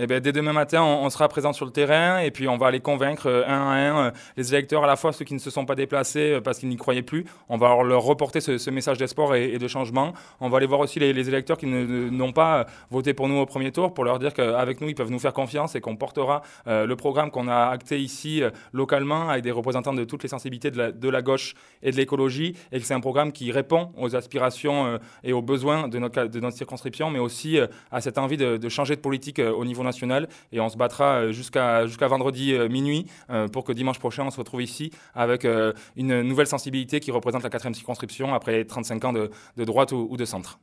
Et ben, dès demain matin, on, sera présent sur le terrain et puis on va aller convaincre un à un les électeurs, à la fois ceux qui ne se sont pas déplacés parce qu'ils n'y croyaient plus. On va leur reporter ce, message d'espoir et, de changement. On va aller voir aussi les, électeurs qui n'ont pas voté pour nous au premier tour pour leur dire qu'avec nous, ils peuvent nous faire confiance et qu'on portera le programme qu'on a acté ici localement avec des représentants de toutes les sensibilités de la, de gauche et de l'écologie et que c'est un programme qui répond aux aspirations euh, et aux besoins de notre, de circonscription, mais aussi euh, à cette envie de, changer de politique euh, au niveau national. Et on se battra jusqu'à jusqu'à vendredi minuit pour que dimanche prochain, on se retrouve ici avec une nouvelle sensibilité qui représente la quatrième circonscription après 35 ans de, droite ou de centre.